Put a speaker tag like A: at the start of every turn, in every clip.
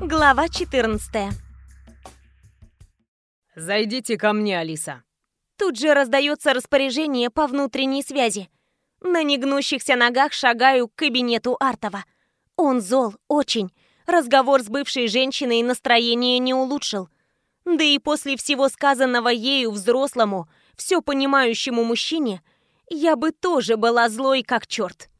A: Глава 14
B: «Зайдите ко мне, Алиса».
A: Тут же раздается распоряжение по внутренней связи. На негнущихся ногах шагаю к кабинету Артова. Он зол, очень. Разговор с бывшей женщиной настроение не улучшил. Да и после всего сказанного ею взрослому, все понимающему мужчине, я бы тоже была злой как черт.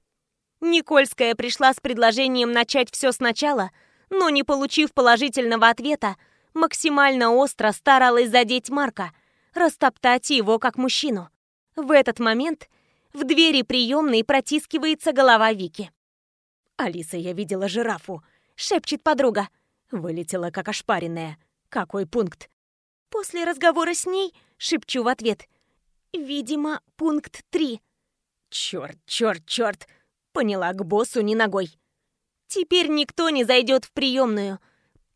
A: Никольская пришла с предложением начать все сначала, но не получив положительного ответа, максимально остро старалась задеть Марка, растоптать его как мужчину. В этот момент в двери приемной протискивается голова Вики.
C: «Алиса, я видела жирафу», —
A: шепчет подруга.
C: Вылетела как ошпаренная. Какой пункт?
A: После разговора с ней шепчу в ответ. Видимо, пункт три.
C: Черт, черт, черт. Поняла, к боссу не ногой.
A: Теперь никто не зайдет в приемную.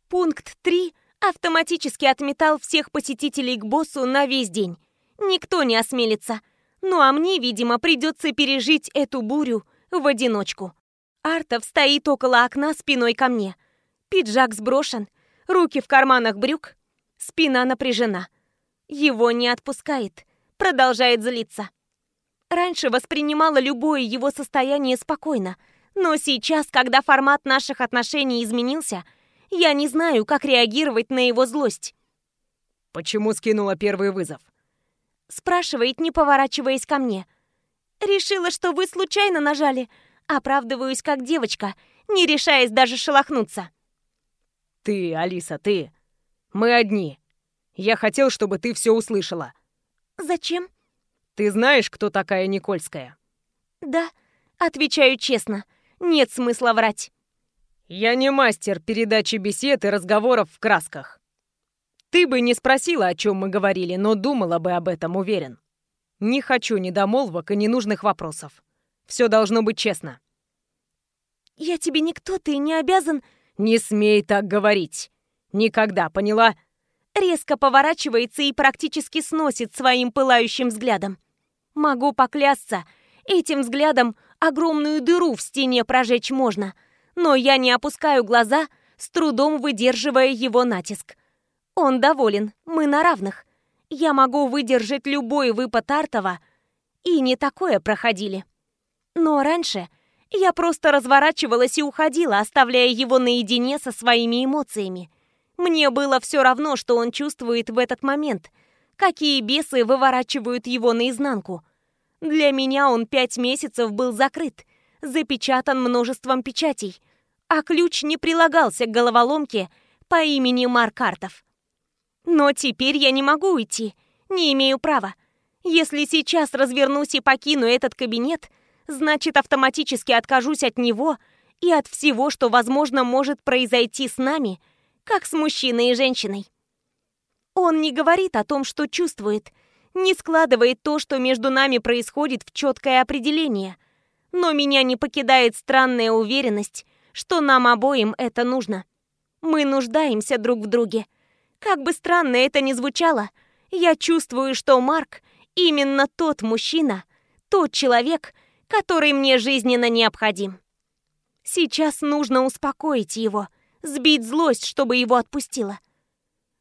A: Пункт 3 автоматически отметал всех посетителей к боссу на весь день. Никто не осмелится. Ну а мне, видимо, придется пережить эту бурю в одиночку. Артов стоит около окна спиной ко мне. Пиджак сброшен, руки в карманах брюк, спина напряжена. Его не отпускает, продолжает злиться. Раньше воспринимала любое его состояние спокойно, но сейчас, когда формат наших отношений изменился, я не знаю, как реагировать на его злость.
B: «Почему скинула первый вызов?»
A: Спрашивает, не поворачиваясь ко мне. «Решила, что вы случайно нажали. Оправдываюсь как девочка, не решаясь даже шелохнуться».
B: «Ты, Алиса, ты. Мы одни. Я хотел, чтобы ты все услышала».
A: «Зачем?»
B: Ты знаешь, кто такая Никольская?
A: Да, отвечаю честно. Нет смысла врать.
B: Я не мастер передачи бесед и разговоров в красках. Ты бы не спросила, о чем мы говорили, но думала бы об этом, уверен. Не хочу недомолвок и ненужных вопросов. Все должно быть честно.
A: Я тебе никто, ты не обязан...
B: Не смей так говорить. Никогда, поняла?
A: Резко поворачивается и практически сносит своим пылающим взглядом. Могу поклясться, этим взглядом огромную дыру в стене прожечь можно, но я не опускаю глаза, с трудом выдерживая его натиск. Он доволен, мы на равных. Я могу выдержать любой выпад Артова, и не такое проходили. Но раньше я просто разворачивалась и уходила, оставляя его наедине со своими эмоциями. Мне было все равно, что он чувствует в этот момент – какие бесы выворачивают его наизнанку. Для меня он пять месяцев был закрыт, запечатан множеством печатей, а ключ не прилагался к головоломке по имени Маркартов. Но теперь я не могу уйти, не имею права. Если сейчас развернусь и покину этот кабинет, значит автоматически откажусь от него и от всего, что, возможно, может произойти с нами, как с мужчиной и женщиной. Он не говорит о том, что чувствует, не складывает то, что между нами происходит, в четкое определение. Но меня не покидает странная уверенность, что нам обоим это нужно. Мы нуждаемся друг в друге. Как бы странно это ни звучало, я чувствую, что Марк именно тот мужчина, тот человек, который мне жизненно необходим. Сейчас нужно успокоить его, сбить злость, чтобы его отпустило.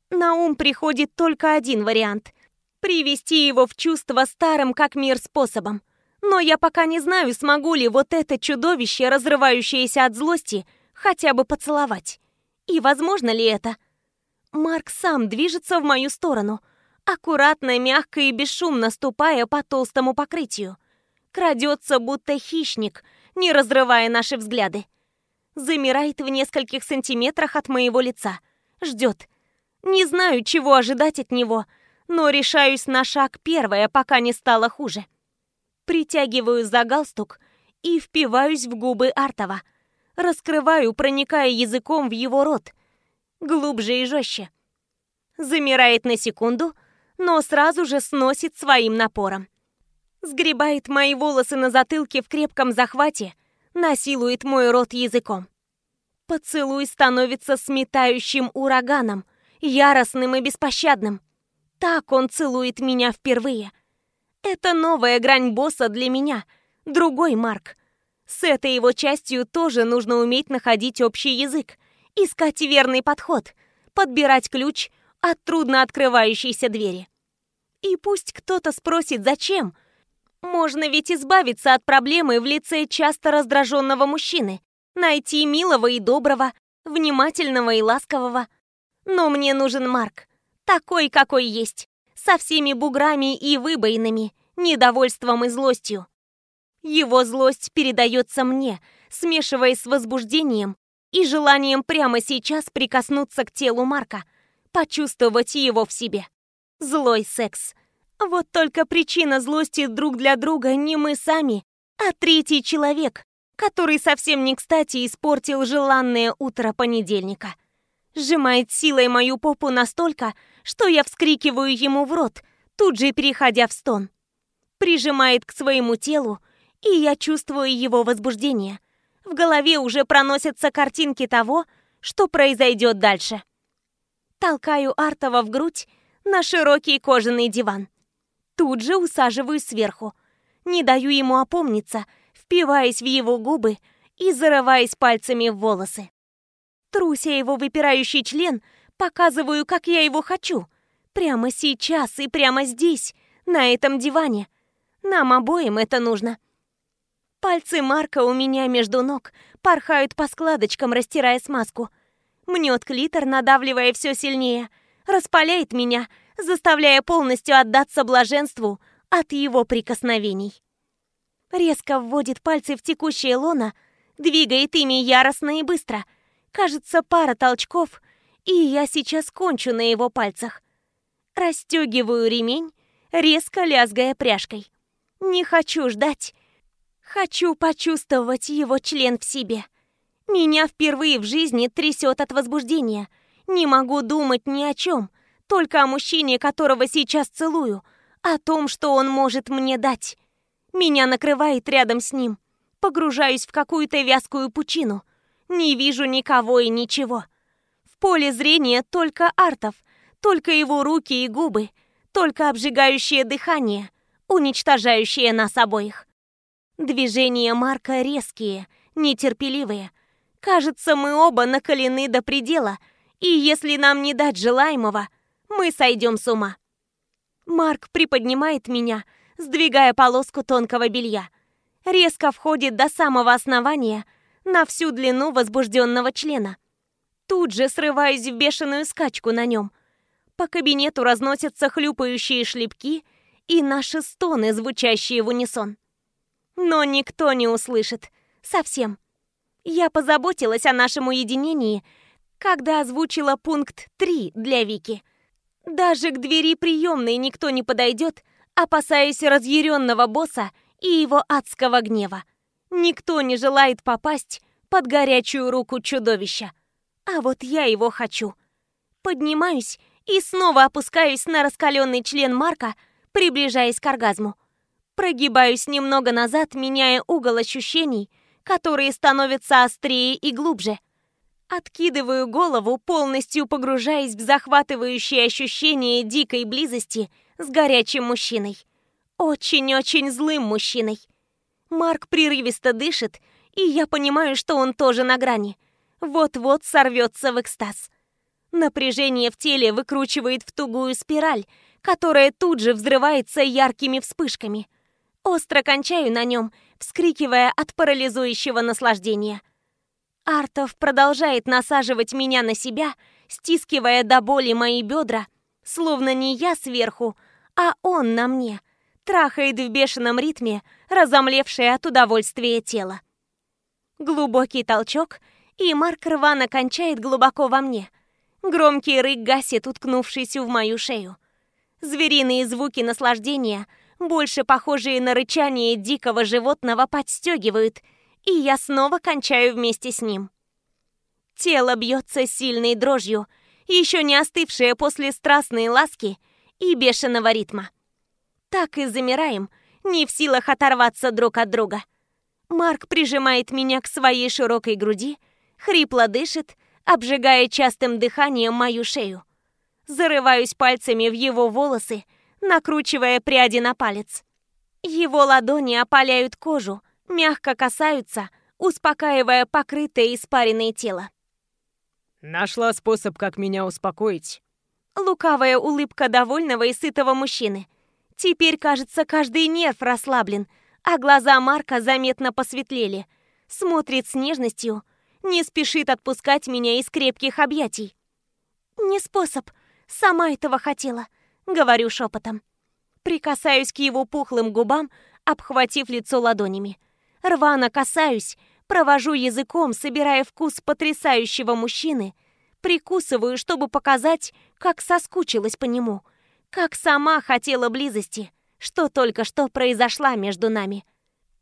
A: На ум приходит только один вариант – привести его в чувство старым как мир способом. Но я пока не знаю, смогу ли вот это чудовище, разрывающееся от злости, хотя бы поцеловать. И возможно ли это? Марк сам движется в мою сторону, аккуратно, мягко и бесшумно ступая по толстому покрытию. Крадется, будто хищник, не разрывая наши взгляды. Замирает в нескольких сантиметрах от моего лица. Ждет, не знаю, чего ожидать от него, но решаюсь на шаг первая, пока не стало хуже. Притягиваю за галстук и впиваюсь в губы Артова. Раскрываю, проникая языком в его рот. Глубже и жестче. Замирает на секунду, но сразу же сносит своим напором. Сгребает мои волосы на затылке в крепком захвате, насилует мой рот языком. Поцелуй становится сметающим ураганом, яростным и беспощадным. Так он целует меня впервые. Это новая грань босса для меня, другой Марк. С этой его частью тоже нужно уметь находить общий язык, искать верный подход, подбирать ключ от трудно открывающейся двери. И пусть кто-то спросит, зачем. Можно ведь избавиться от проблемы в лице часто раздраженного мужчины, найти милого и доброго, внимательного и ласкового. Но мне нужен Марк, такой, какой есть, со всеми буграми и выбоинами, недовольством и злостью. Его злость передается мне, смешиваясь с возбуждением и желанием прямо сейчас прикоснуться к телу Марка, почувствовать его в себе. Злой секс. Вот только причина злости друг для друга не мы сами, а третий человек, который совсем не кстати испортил желанное утро понедельника. Сжимает силой мою попу настолько, что я вскрикиваю ему в рот, тут же переходя в стон. Прижимает к своему телу, и я чувствую его возбуждение. В голове уже проносятся картинки того, что произойдет дальше. Толкаю Артова в грудь на широкий кожаный диван. Тут же усаживаюсь сверху. Не даю ему опомниться, впиваясь в его губы и зарываясь пальцами в волосы. Труся его выпирающий член, показываю, как я его хочу. Прямо сейчас и прямо здесь, на этом диване. Нам обоим это нужно. Пальцы Марка у меня между ног порхают по складочкам, растирая смазку. Мнет клитор, надавливая все сильнее. Распаляет меня, заставляя полностью отдаться блаженству от его прикосновений. Резко вводит пальцы в текущее лоно, двигает ими яростно и быстро. Кажется, пара толчков, и я сейчас кончу на его пальцах. Растегиваю ремень, резко лязгая пряжкой. Не хочу ждать. Хочу почувствовать его член в себе. Меня впервые в жизни трясет от возбуждения. Не могу думать ни о чем — только о мужчине, которого сейчас целую, о том, что он может мне дать. Меня накрывает рядом с ним. Погружаюсь в какую-то вязкую пучину. Не вижу никого и ничего. В поле зрения только Артов, только его руки и губы, только обжигающее дыхание, уничтожающее нас обоих. Движения Марка резкие, нетерпеливые. Кажется, мы оба накалены до предела, и если нам не дать желаемого, мы сойдем с ума. Марк приподнимает меня, сдвигая полоску тонкого белья. Резко входит до самого основания, на всю длину возбужденного члена. Тут же срываюсь в бешеную скачку на нем. По кабинету разносятся хлюпающие шлепки и наши стоны, звучащие в унисон. Но никто не услышит. Совсем. Я позаботилась о нашем уединении, когда озвучила пункт 3 для Вики – даже к двери приемной никто не подойдет, опасаясь разъяренного босса и его адского гнева. Никто не желает попасть под горячую руку чудовища. А вот я его хочу. Поднимаюсь и снова опускаюсь на раскаленный член Марка, приближаясь к оргазму. Прогибаюсь немного назад, меняя угол ощущений, которые становятся острее и глубже – Откидываю голову, полностью погружаясь в захватывающее ощущение дикой близости с горячим мужчиной. Очень-очень злым мужчиной. Марк прерывисто дышит, и я понимаю, что он тоже на грани. Вот-вот сорвется в экстаз. Напряжение в теле выкручивает в тугую спираль, которая тут же взрывается яркими вспышками. Остро кончаю на нем, вскрикивая от парализующего наслаждения – Артов продолжает насаживать меня на себя, стискивая до боли мои бедра, словно не я сверху, а он на мне, трахает в бешеном ритме, разомлевшее от удовольствия тело. Глубокий толчок, и Марк рвано кончает глубоко во мне. Громкий рык гасит, уткнувшись в мою шею. Звериные звуки наслаждения, больше похожие на рычание дикого животного, подстегивают — и я снова кончаю вместе с ним. Тело бьется сильной дрожью, еще не остывшее после страстной ласки и бешеного ритма. Так и замираем, не в силах оторваться друг от друга. Марк прижимает меня к своей широкой груди, хрипло дышит, обжигая частым дыханием мою шею. Зарываюсь пальцами в его волосы, накручивая пряди на палец. Его ладони опаляют кожу, мягко касаются, успокаивая покрытое испаренное тело.
B: Нашла способ, как меня успокоить.
A: Лукавая улыбка довольного и сытого мужчины. Теперь, кажется, каждый нерв расслаблен, а глаза Марка заметно посветлели. Смотрит с нежностью, не спешит отпускать меня из крепких объятий. «Не способ, сама этого хотела», — говорю шепотом. Прикасаюсь к его пухлым губам, обхватив лицо ладонями. Рвано касаюсь, провожу языком, собирая вкус потрясающего мужчины, прикусываю, чтобы показать, как соскучилась по нему, как сама хотела близости, что только что произошла между нами.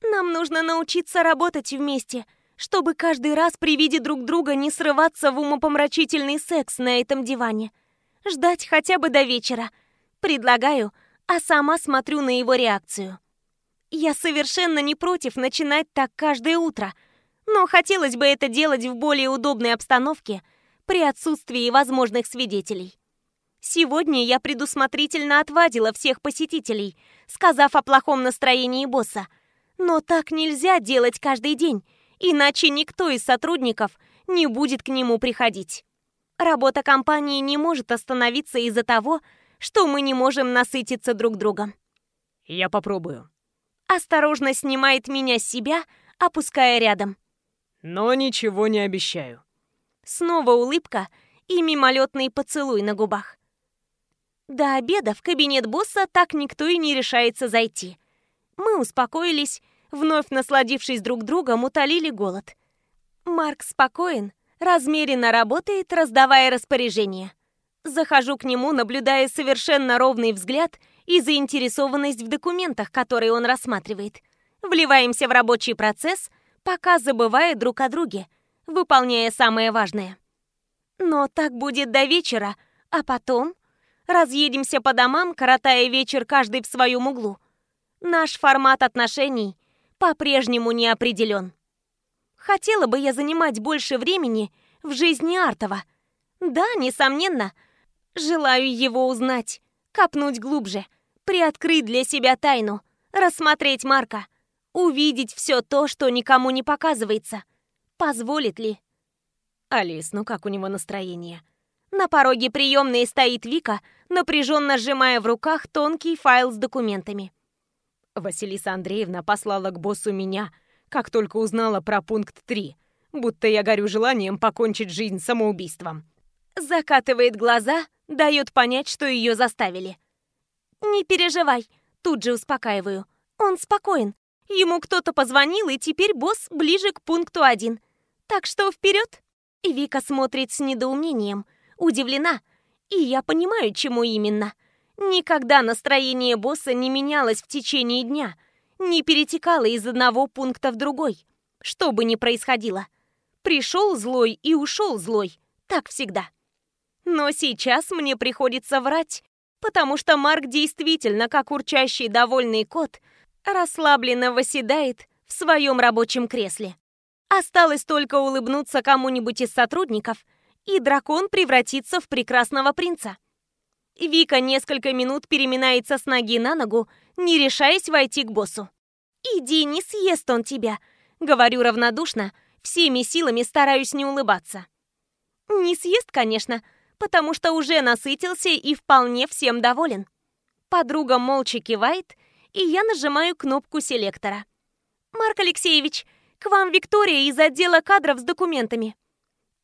A: Нам нужно научиться работать вместе, чтобы каждый раз при виде друг друга не срываться в умопомрачительный секс на этом диване. Ждать хотя бы до вечера. Предлагаю, а сама смотрю на его реакцию. Я совершенно не против начинать так каждое утро, но хотелось бы это делать в более удобной обстановке при отсутствии возможных свидетелей. Сегодня я предусмотрительно отвадила всех посетителей, сказав о плохом настроении босса. Но так нельзя делать каждый день, иначе никто из сотрудников не будет к нему приходить. Работа компании не может остановиться из-за того, что мы не можем насытиться друг другом.
B: Я попробую
A: осторожно снимает меня с себя, опуская рядом.
B: Но ничего не обещаю.
A: Снова улыбка и мимолетный поцелуй на губах. До обеда в кабинет босса так никто и не решается зайти. Мы успокоились, вновь насладившись друг другом, утолили голод. Марк спокоен, размеренно работает, раздавая распоряжения. Захожу к нему, наблюдая совершенно ровный взгляд – и заинтересованность в документах, которые он рассматривает. Вливаемся в рабочий процесс, пока забывая друг о друге, выполняя самое важное. Но так будет до вечера, а потом разъедемся по домам, коротая вечер каждый в своем углу. Наш формат отношений по-прежнему не определен. Хотела бы я занимать больше времени в жизни Артова. Да, несомненно, желаю его узнать, копнуть глубже, приоткрыть для себя тайну, рассмотреть Марка, увидеть все то, что никому не показывается. Позволит ли?
B: Алис, ну как у него настроение?
A: На пороге приемной стоит Вика, напряженно сжимая в руках тонкий файл с документами.
B: Василиса Андреевна послала к боссу меня, как только узнала про пункт 3, будто я горю желанием покончить жизнь самоубийством.
A: Закатывает глаза, дает понять, что ее заставили. «Не переживай», тут же успокаиваю. «Он спокоен. Ему кто-то позвонил, и теперь босс ближе к пункту один. Так что вперед!» Вика смотрит с недоумением, удивлена. И я понимаю, чему именно. Никогда настроение босса не менялось в течение дня, не перетекало из одного пункта в другой. Что бы ни происходило. Пришел злой и ушел злой. Так всегда. Но сейчас мне приходится врать, потому что Марк действительно, как урчащий довольный кот, расслабленно восседает в своем рабочем кресле. Осталось только улыбнуться кому-нибудь из сотрудников, и дракон превратится в прекрасного принца. Вика несколько минут переминается с ноги на ногу, не решаясь войти к боссу. «Иди, не съест он тебя», — говорю равнодушно, всеми силами стараюсь не улыбаться. «Не съест, конечно», — потому что уже насытился и вполне всем доволен. Подруга молча кивает, и я нажимаю кнопку селектора. «Марк Алексеевич, к вам Виктория из отдела кадров с документами».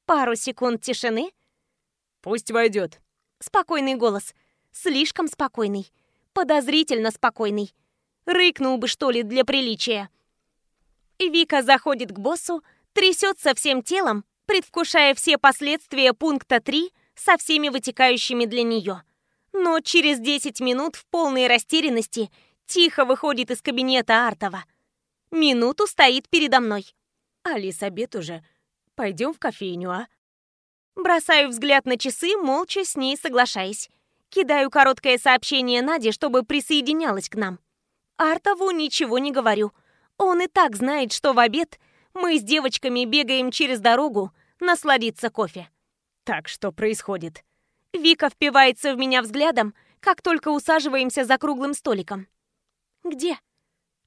A: Пару секунд тишины.
B: «Пусть войдет».
A: Спокойный голос. Слишком спокойный. Подозрительно спокойный. Рыкнул бы, что ли, для приличия. Вика заходит к боссу, трясется всем телом, предвкушая все последствия пункта 3 со всеми вытекающими для нее. Но через 10 минут в полной растерянности тихо выходит из кабинета Артова. Минуту стоит передо мной.
B: «Алис, обед уже. Пойдем в кофейню, а?»
A: Бросаю взгляд на часы, молча с ней соглашаясь. Кидаю короткое сообщение Наде, чтобы присоединялась к нам. Артову ничего не говорю. Он и так знает, что в обед мы с девочками бегаем через дорогу насладиться кофе.
B: Так, что происходит?
A: Вика впивается в меня взглядом, как только усаживаемся за круглым столиком. Где?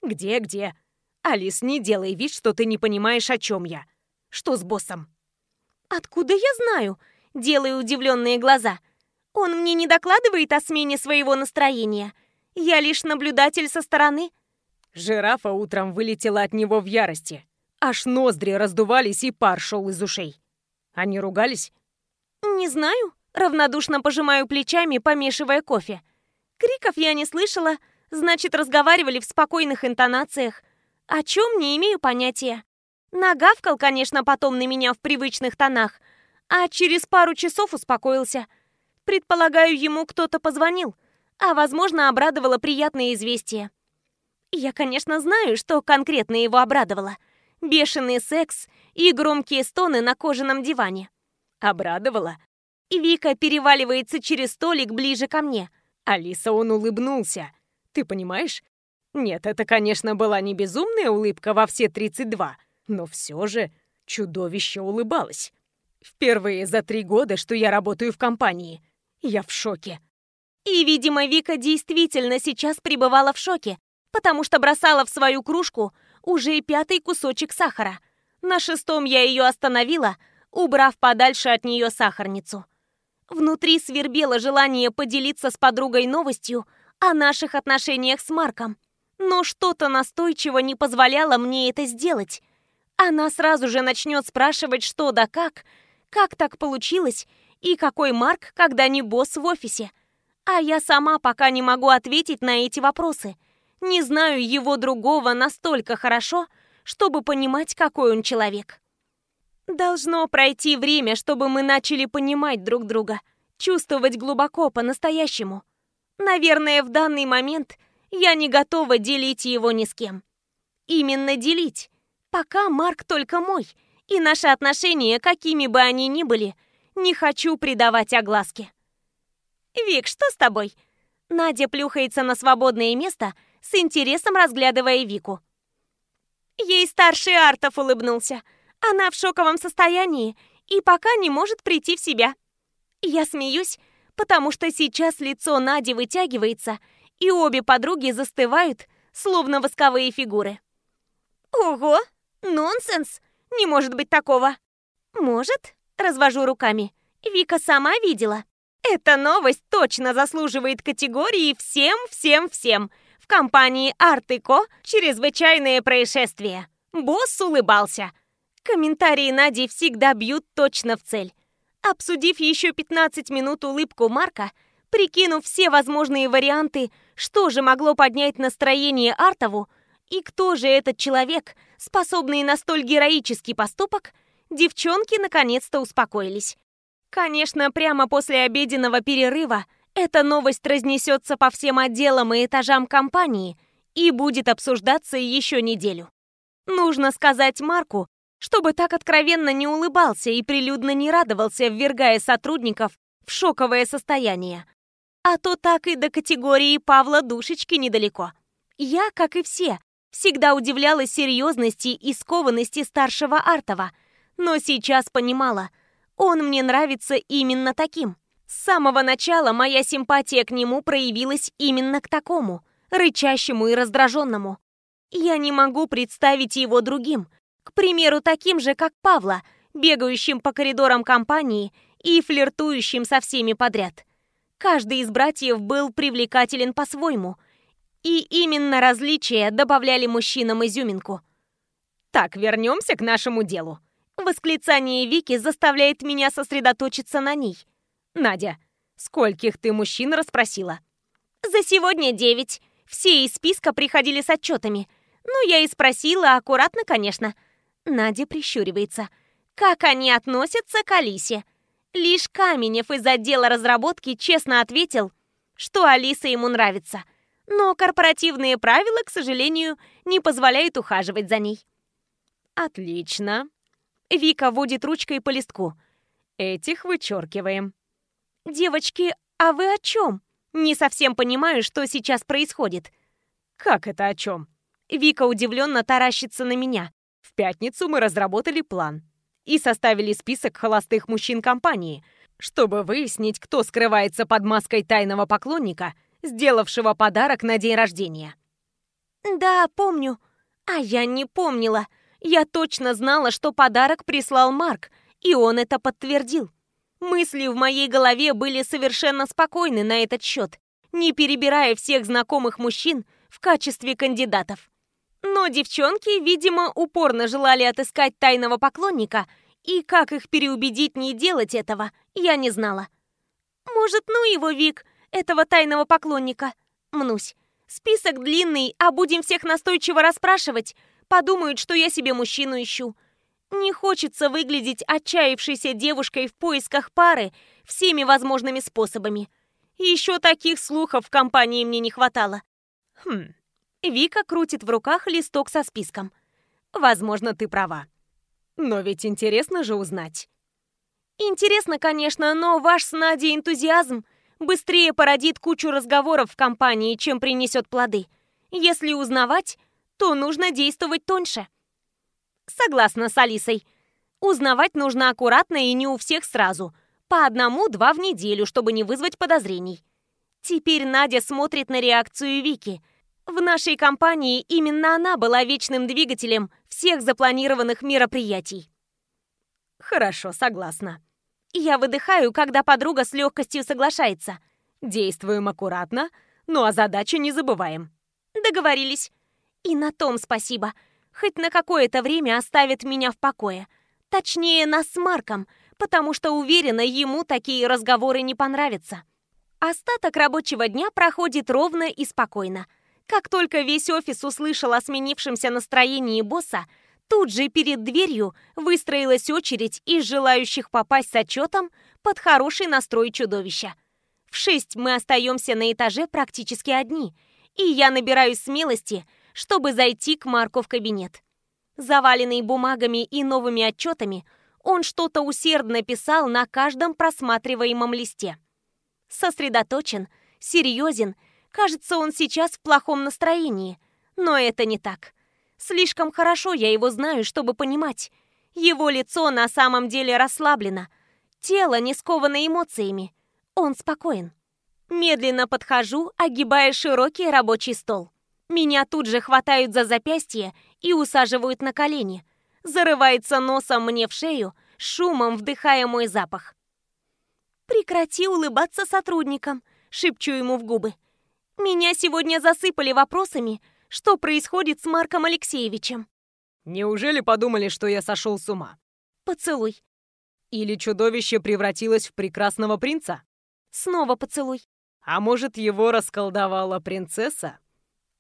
B: Где-где? Алис, не делай вид, что ты не понимаешь, о чем я. Что с боссом?
A: Откуда я знаю? Делаю удивленные глаза. Он мне не докладывает о смене своего настроения. Я лишь наблюдатель со стороны.
B: Жирафа утром вылетела от него в ярости. Аж ноздри раздувались и пар шел из ушей. Они ругались?
A: Не знаю. Равнодушно пожимаю плечами, помешивая кофе. Криков я не слышала, значит, разговаривали в спокойных интонациях. О чем не имею понятия. Нагавкал, конечно, потом на меня в привычных тонах, а через пару часов успокоился. Предполагаю, ему кто-то позвонил, а, возможно, обрадовало приятное известие. Я, конечно, знаю, что конкретно его обрадовало. Бешеный секс и громкие стоны на кожаном диване. Обрадовало. Вика переваливается через столик ближе ко мне.
B: Алиса, он улыбнулся. Ты понимаешь? Нет, это, конечно, была не безумная улыбка во все 32, но все же чудовище улыбалось. Впервые за три года, что я работаю в компании. Я в шоке.
A: И, видимо, Вика действительно сейчас пребывала в шоке, потому что бросала в свою кружку уже пятый кусочек сахара. На шестом я ее остановила, убрав подальше от нее сахарницу. Внутри свербело желание поделиться с подругой новостью о наших отношениях с Марком. Но что-то настойчиво не позволяло мне это сделать. Она сразу же начнет спрашивать, что да как, как так получилось и какой Марк, когда не босс в офисе. А я сама пока не могу ответить на эти вопросы – не знаю его другого настолько хорошо, чтобы понимать, какой он человек. Должно пройти время, чтобы мы начали понимать друг друга, чувствовать глубоко, по-настоящему. Наверное, в данный момент я не готова делить его ни с кем. Именно делить. Пока Марк только мой, и наши отношения, какими бы они ни были, не хочу придавать огласке. «Вик, что с тобой?» Надя плюхается на свободное место – с интересом разглядывая Вику. Ей старший Артов улыбнулся. Она в шоковом состоянии и пока не может прийти в себя. Я смеюсь, потому что сейчас лицо Нади вытягивается, и обе подруги застывают, словно восковые фигуры. Ого, нонсенс! Не может быть такого. Может, развожу руками. Вика сама видела. Эта новость точно заслуживает категории «всем-всем-всем», компании Артыко чрезвычайное происшествие. Босс улыбался. Комментарии Нади всегда бьют точно в цель. Обсудив еще 15 минут улыбку Марка, прикинув все возможные варианты, что же могло поднять настроение Артову, и кто же этот человек, способный на столь героический поступок, девчонки наконец-то успокоились. Конечно, прямо после обеденного перерыва эта новость разнесется по всем отделам и этажам компании и будет обсуждаться еще неделю. Нужно сказать Марку, чтобы так откровенно не улыбался и прилюдно не радовался, ввергая сотрудников в шоковое состояние. А то так и до категории Павла Душечки недалеко. Я, как и все, всегда удивлялась серьезности и скованности старшего Артова, но сейчас понимала, он мне нравится именно таким. С самого начала моя симпатия к нему проявилась именно к такому, рычащему и раздраженному. Я не могу представить его другим, к примеру, таким же, как Павла, бегающим по коридорам компании и флиртующим со всеми подряд. Каждый из братьев был привлекателен по-своему, и именно различия добавляли мужчинам изюминку. «Так, вернемся к нашему делу». Восклицание Вики заставляет меня сосредоточиться на ней – Надя, скольких ты мужчин расспросила? За сегодня девять. Все из списка приходили с отчетами. Ну, я и спросила, аккуратно, конечно. Надя прищуривается. Как они относятся к Алисе? Лишь Каменев из отдела разработки честно ответил, что Алиса ему нравится. Но корпоративные правила, к сожалению, не позволяют ухаживать за ней. Отлично. Вика водит ручкой по листку. Этих вычеркиваем. «Девочки, а вы о чем?» Не совсем понимаю, что сейчас происходит. «Как это о чем?» Вика удивленно таращится на меня. В пятницу мы разработали план и составили список холостых мужчин компании, чтобы выяснить, кто скрывается под маской тайного поклонника, сделавшего подарок на день рождения. «Да, помню. А я не помнила. Я точно знала, что подарок прислал Марк, И он это подтвердил. Мысли в моей голове были совершенно спокойны на этот счет, не перебирая всех знакомых мужчин в качестве кандидатов. Но девчонки, видимо, упорно желали отыскать тайного поклонника, и как их переубедить не делать этого, я не знала. Может, ну его, Вик, этого тайного поклонника? Мнусь. Список длинный, а будем всех настойчиво расспрашивать. Подумают, что я себе мужчину ищу. Не хочется выглядеть отчаявшейся девушкой в поисках пары всеми возможными способами. Еще таких слухов в компании мне не хватало. Хм. Вика крутит в руках листок со списком. Возможно, ты права. Но ведь интересно же узнать. Интересно, конечно, но ваш с Надей энтузиазм быстрее породит кучу разговоров в компании, чем принесет плоды. Если узнавать, то нужно действовать тоньше. Согласна с Алисой. Узнавать нужно аккуратно и не у всех сразу. По одному-два в неделю, чтобы не вызвать подозрений. Теперь Надя смотрит на реакцию Вики. В нашей компании именно она была вечным двигателем всех запланированных мероприятий. Хорошо, согласна. Я выдыхаю, когда подруга с легкостью соглашается. Действуем аккуратно, ну а задачу не забываем. Договорились. И на том спасибо. Хоть на какое-то время оставит меня в покое. Точнее, нас с Марком, потому что уверена, ему такие разговоры не понравятся. Остаток рабочего дня проходит ровно и спокойно. Как только весь офис услышал о сменившемся настроении босса, тут же перед дверью выстроилась очередь из желающих попасть с отчетом под хороший настрой чудовища. В шесть мы остаемся на этаже практически одни, и я набираюсь смелости, чтобы зайти к Марку в кабинет. Заваленный бумагами и новыми отчетами, он что-то усердно писал на каждом просматриваемом листе. Сосредоточен, серьезен, кажется, он сейчас в плохом настроении, но это не так. Слишком хорошо я его знаю, чтобы понимать. Его лицо на самом деле расслаблено, тело не сковано эмоциями. Он спокоен. Медленно подхожу, огибая широкий рабочий стол. Меня тут же хватают за запястье и усаживают на колени. Зарывается носом мне в шею, шумом вдыхая мой запах. «Прекрати улыбаться сотрудникам», — шепчу ему в губы. «Меня сегодня засыпали вопросами, что происходит с Марком Алексеевичем».
B: «Неужели подумали, что я сошел с ума?»
A: «Поцелуй».
B: «Или чудовище превратилось в прекрасного принца?»
A: «Снова поцелуй».
B: «А может, его расколдовала принцесса?»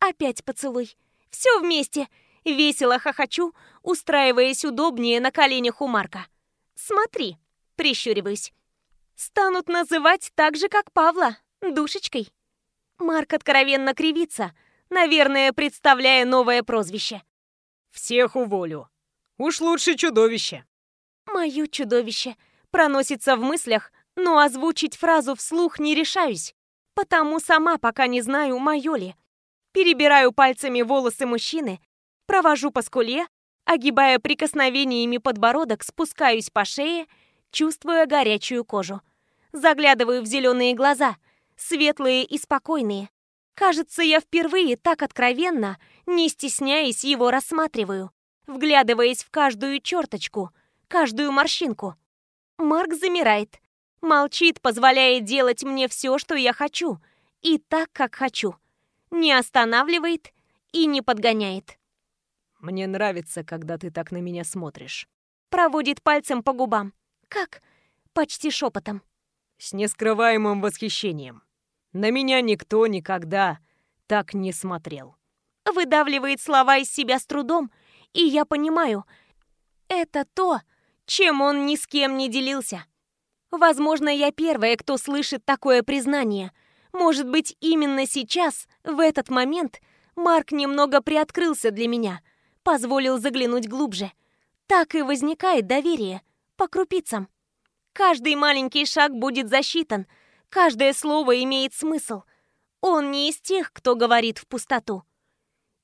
A: Опять поцелуй. Все вместе. Весело хохочу, устраиваясь удобнее на коленях у Марка. Смотри, прищуриваюсь. Станут называть так же, как Павла, душечкой. Марк откровенно кривится, наверное, представляя новое прозвище.
B: Всех уволю. Уж лучше чудовище.
A: Мое чудовище проносится в мыслях, но озвучить фразу вслух не решаюсь, потому сама пока не знаю, мое ли. Перебираю пальцами волосы мужчины, провожу по скуле, огибая прикосновениями подбородок, спускаюсь по шее, чувствуя горячую кожу. Заглядываю в зеленые глаза, светлые и спокойные. Кажется, я впервые так откровенно, не стесняясь, его рассматриваю, вглядываясь в каждую черточку, каждую морщинку. Марк замирает, молчит, позволяя делать мне все, что я хочу, и так, как хочу не останавливает и не подгоняет.
B: «Мне нравится, когда ты так на меня смотришь».
A: Проводит пальцем по губам. «Как?» Почти шепотом.
B: С нескрываемым восхищением. На меня никто никогда так не смотрел.
A: Выдавливает слова из себя с трудом, и я понимаю, это то, чем он ни с кем не делился. Возможно, я первая, кто слышит такое признание — может быть, именно сейчас, в этот момент, Марк немного приоткрылся для меня, позволил заглянуть глубже. Так и возникает доверие, по крупицам. Каждый маленький шаг будет засчитан, каждое слово имеет смысл. Он не из тех, кто говорит в пустоту.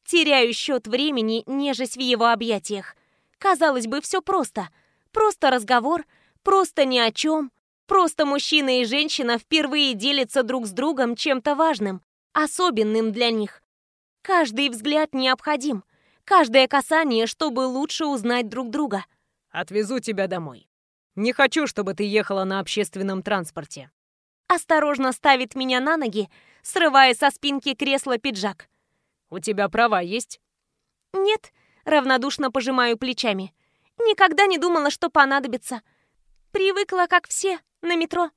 A: Теряю счет времени, нежесть в его объятиях. Казалось бы, все просто. Просто разговор, просто ни о чем, Просто мужчина и женщина впервые делятся друг с другом чем-то важным, особенным для них. Каждый взгляд необходим, каждое касание, чтобы лучше узнать друг друга.
B: Отвезу тебя домой. Не хочу, чтобы ты ехала на общественном транспорте.
A: Осторожно ставит меня на ноги, срывая со спинки кресла пиджак.
B: У тебя права есть?
A: Нет, равнодушно пожимаю плечами. Никогда не думала, что понадобится. Привыкла, как все, на метро.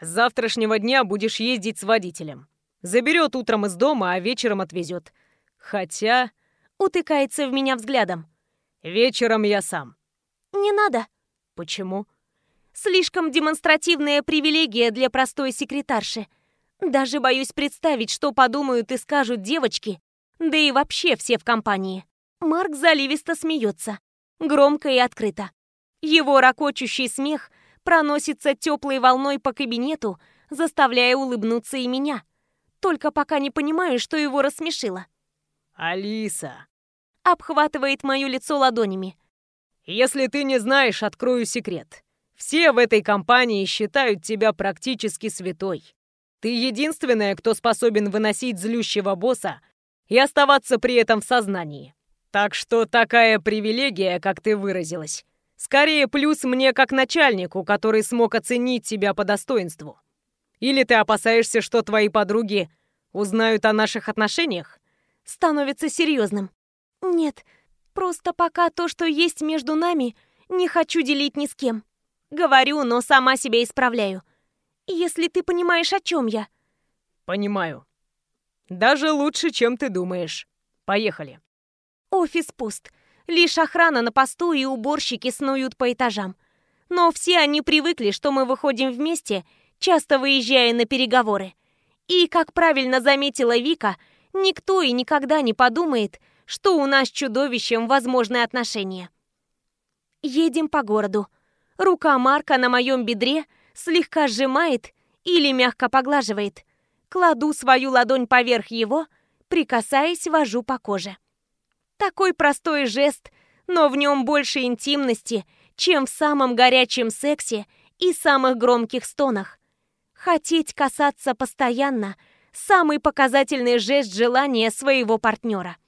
B: С завтрашнего дня будешь ездить с водителем. Заберет утром из дома, а вечером отвезет. Хотя...
A: Утыкается в меня взглядом.
B: Вечером я сам.
A: Не надо.
B: Почему?
A: Слишком демонстративная привилегия для простой секретарши. Даже боюсь представить, что подумают и скажут девочки, да и вообще все в компании. Марк заливисто смеется, громко и открыто. Его ракочущий смех проносится теплой волной по кабинету, заставляя улыбнуться и меня. Только пока не понимаю, что его рассмешило.
B: «Алиса!»
A: Обхватывает мое лицо ладонями.
B: «Если ты не знаешь, открою секрет. Все в этой компании считают тебя практически святой. Ты единственная, кто способен выносить злющего босса и оставаться при этом в сознании. Так что такая привилегия, как ты выразилась, скорее плюс мне как начальнику, который смог оценить тебя по достоинству. Или ты опасаешься, что твои подруги узнают о наших отношениях?
A: Становится серьезным. Нет, просто пока то, что есть между нами, не хочу делить ни с кем. Говорю, но сама себя исправляю. Если ты понимаешь, о чем я.
B: Понимаю. Даже лучше, чем ты думаешь. Поехали.
A: Офис пуст. Лишь охрана на посту и уборщики снуют по этажам. Но все они привыкли, что мы выходим вместе, часто выезжая на переговоры. И, как правильно заметила Вика, никто и никогда не подумает, что у нас с чудовищем возможны отношения. Едем по городу. Рука Марка на моем бедре слегка сжимает или мягко поглаживает. Кладу свою ладонь поверх его, прикасаясь, вожу по коже. Такой простой жест, но в нем больше интимности, чем в самом горячем сексе и самых громких стонах. Хотеть касаться постоянно – самый показательный жест желания своего партнера.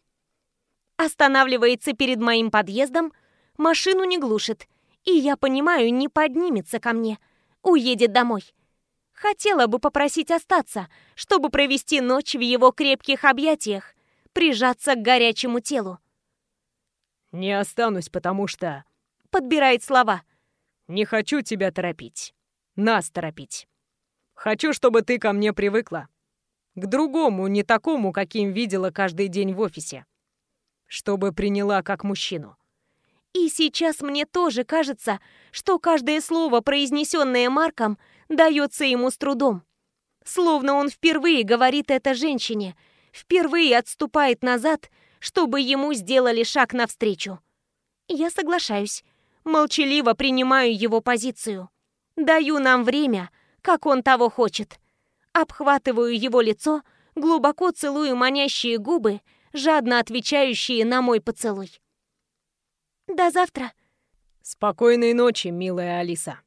A: Останавливается перед моим подъездом, машину не глушит – и я понимаю, не поднимется ко мне, уедет домой. Хотела бы попросить остаться, чтобы провести ночь в его крепких объятиях, прижаться к горячему телу.
B: «Не останусь, потому что...»
A: Подбирает слова.
B: «Не хочу тебя торопить. Нас торопить. Хочу, чтобы ты ко мне привыкла. К другому, не такому, каким видела каждый день в офисе. Чтобы приняла как мужчину.
A: И сейчас мне тоже кажется, что каждое слово, произнесенное Марком, дается ему с трудом. Словно он впервые говорит это женщине, впервые отступает назад, чтобы ему сделали шаг навстречу. Я соглашаюсь, молчаливо принимаю его позицию. Даю нам время, как он того хочет. Обхватываю его лицо, глубоко целую манящие губы, жадно отвечающие на мой поцелуй. До завтра.
B: Спокойной ночи, милая Алиса.